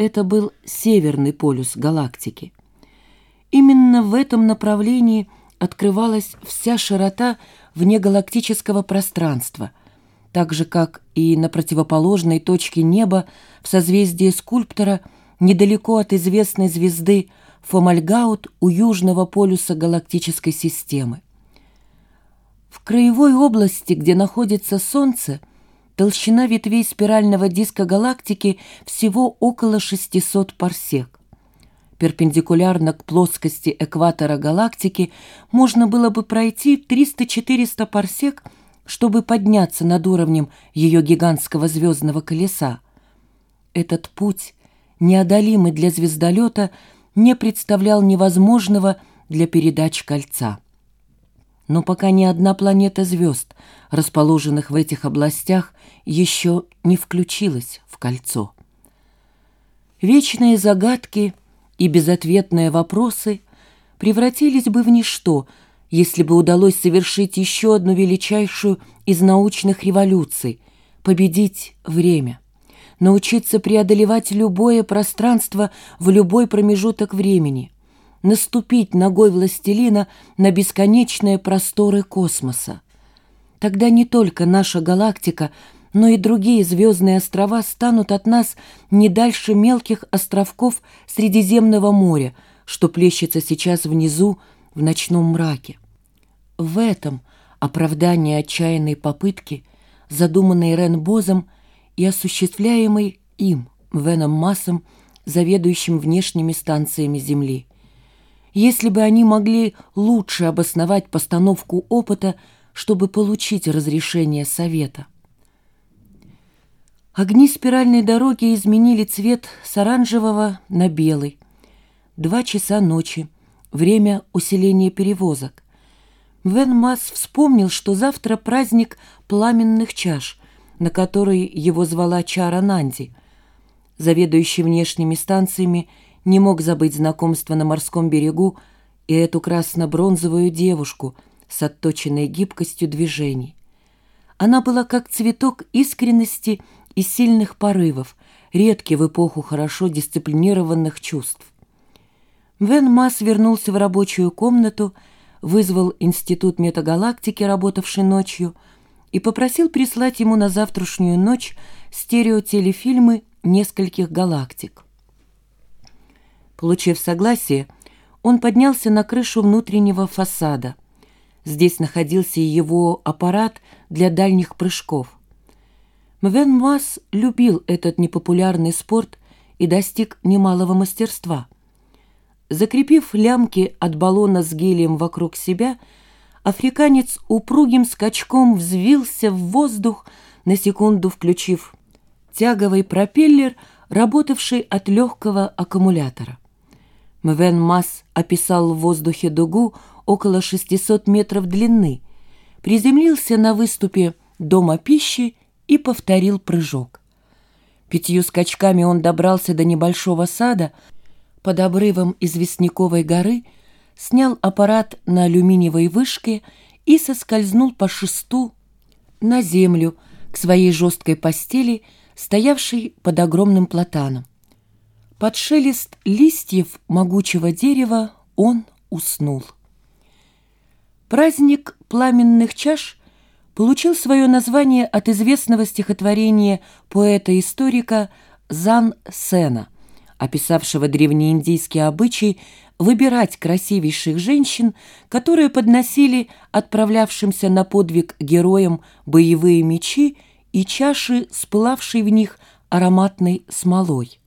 это был северный полюс галактики. Именно в этом направлении открывалась вся широта внегалактического пространства, так же, как и на противоположной точке неба в созвездии скульптора недалеко от известной звезды Фомальгаут у южного полюса галактической системы. В краевой области, где находится Солнце, толщина ветвей спирального диска галактики всего около 600 парсек. Перпендикулярно к плоскости экватора галактики можно было бы пройти 300-400 парсек, чтобы подняться над уровнем ее гигантского звездного колеса. Этот путь, неодолимый для звездолета, не представлял невозможного для передач кольца. Но пока ни одна планета звезд, расположенных в этих областях, еще не включилась в кольцо. Вечные загадки и безответные вопросы превратились бы в ничто, если бы удалось совершить еще одну величайшую из научных революций — победить время, научиться преодолевать любое пространство в любой промежуток времени — наступить ногой властелина на бесконечные просторы космоса. Тогда не только наша галактика, но и другие звездные острова станут от нас не дальше мелких островков Средиземного моря, что плещется сейчас внизу в ночном мраке. В этом оправдание отчаянной попытки, задуманной Рен Бозом и осуществляемой им, Веном Массом, заведующим внешними станциями Земли. Если бы они могли лучше обосновать постановку опыта, чтобы получить разрешение совета. Огни спиральной дороги изменили цвет с оранжевого на белый. Два часа ночи. Время усиления перевозок. Вен Масс вспомнил, что завтра праздник пламенных чаш, на который его звала Чара Нанди. Заведующий внешними станциями не мог забыть знакомство на морском берегу и эту красно-бронзовую девушку с отточенной гибкостью движений. Она была как цветок искренности и сильных порывов, редкий в эпоху хорошо дисциплинированных чувств. Вен Масс вернулся в рабочую комнату, вызвал Институт метагалактики, работавший ночью, и попросил прислать ему на завтрашнюю ночь стереотелефильмы нескольких галактик. Получив согласие, он поднялся на крышу внутреннего фасада. Здесь находился его аппарат для дальних прыжков. Мвен Муас любил этот непопулярный спорт и достиг немалого мастерства. Закрепив лямки от баллона с гелием вокруг себя, африканец упругим скачком взвился в воздух, на секунду включив тяговый пропеллер, работавший от легкого аккумулятора. Мвен Масс описал в воздухе дугу около 600 метров длины, приземлился на выступе дома пищи и повторил прыжок. Пятью скачками он добрался до небольшого сада под обрывом известняковой горы, снял аппарат на алюминиевой вышке и соскользнул по шесту на землю к своей жесткой постели, стоявшей под огромным платаном. Под шелест листьев могучего дерева он уснул. Праздник пламенных чаш получил свое название от известного стихотворения поэта-историка Зан Сена, описавшего древнеиндийский обычай выбирать красивейших женщин, которые подносили отправлявшимся на подвиг героям боевые мечи и чаши с в них ароматной смолой.